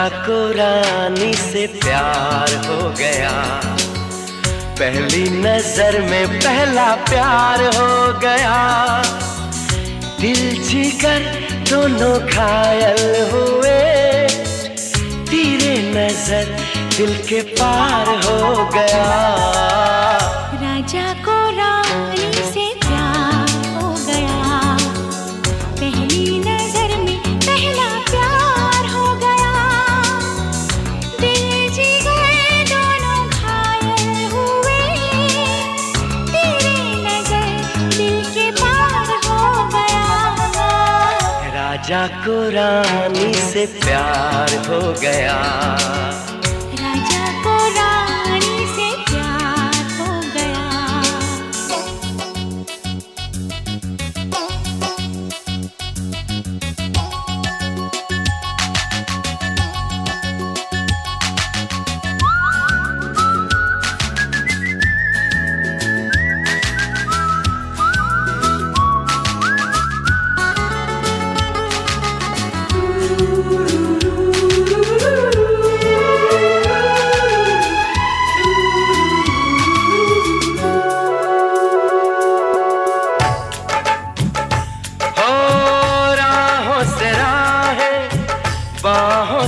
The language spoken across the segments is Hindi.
राजा को रानी से प्यार हो गया। पहली नज़र में पहला प्यार हो गया। दिल जीकर दोनों घायल हुए। तेरे नज़र दिल के पार हो गया। राजा को रानी से प्यार हो गया।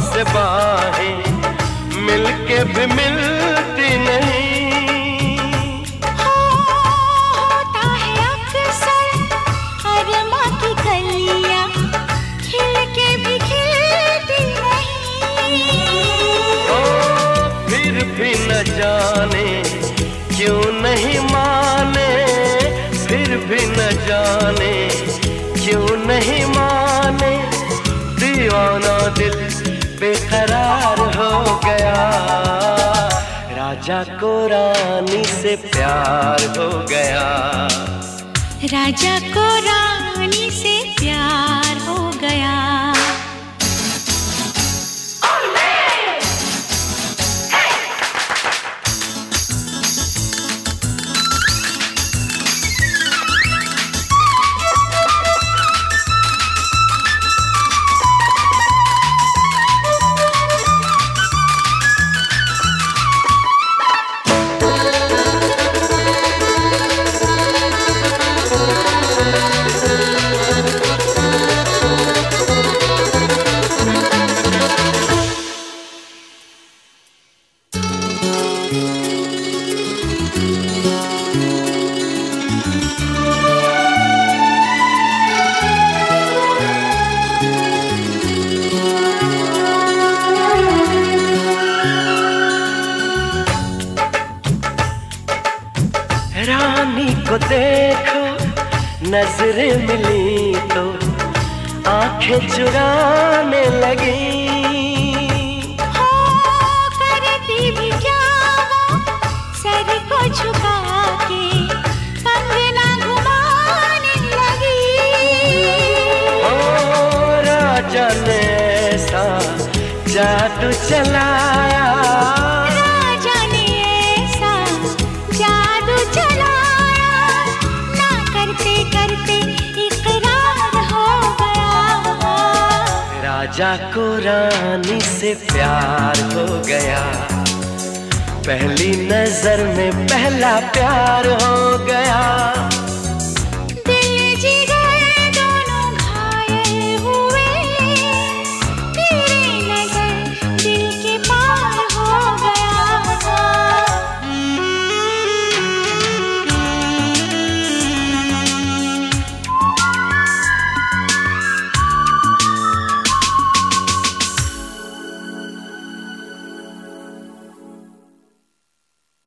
से बाहें मिलके भी मिलती नहीं। होता है अक्सर अरमा की कलियाँ खिल के भी खिलती नहीं। ओ फिर भी न जाने क्यों नहीं माने? फिर भी न जाने क्यों नहीं माने? दीवाना दिल बेकरार हो गया। राजा को रानी से प्यार हो गया। राजा को रानी से प्यार हो गया। रानी को देखो नज़रें मिली तो आँखें चुराने लगी। हो करती राजा को रानी से प्यार हो गया। पहली नज़र में पहला प्यार हो गया।